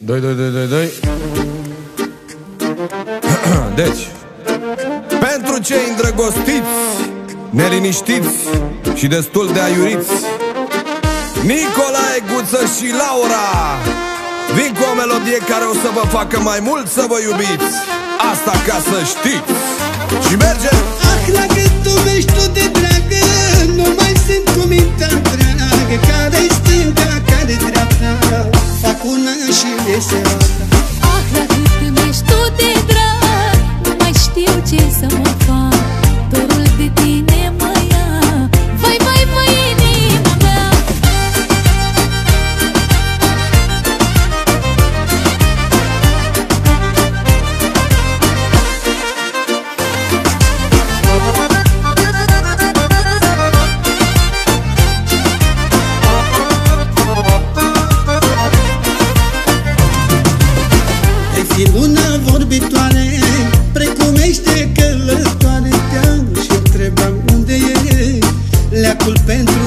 2, 2, 2, 2, 2 Deci Pentru cei îndrăgostiți Neliniștiți Și destul de aiuriți Nicolae Guță și Laura Vin cu o melodie care o să vă facă mai mult să vă iubiți. Asta ca să știți. Și merge Ah, dacă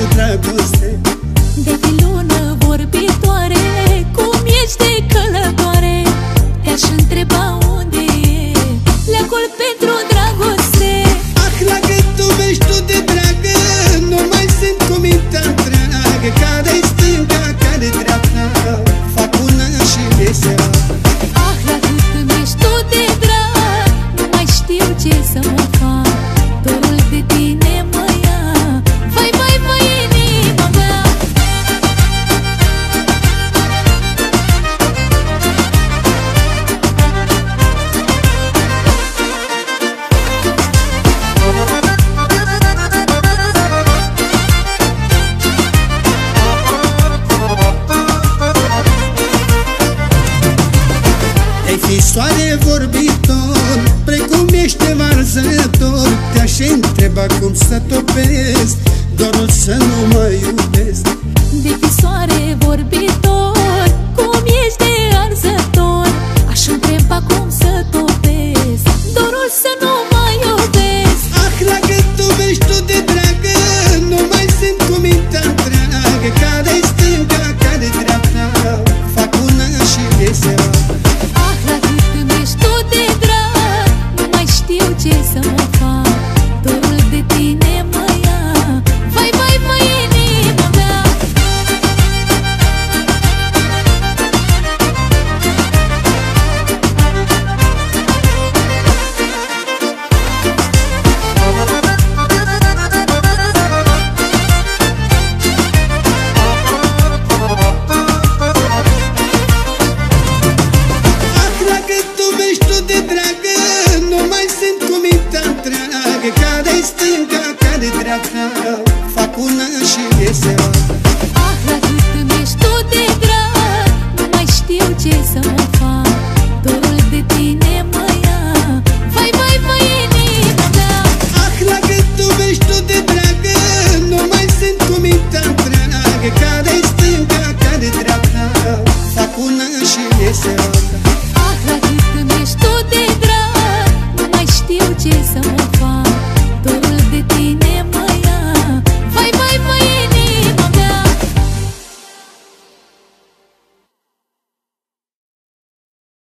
cu dragoste De Ești soare vorbitor, precum ești varzător. Te-aș întreba cum să topesc, dorul să nu mă iubesc. De soare vorbitor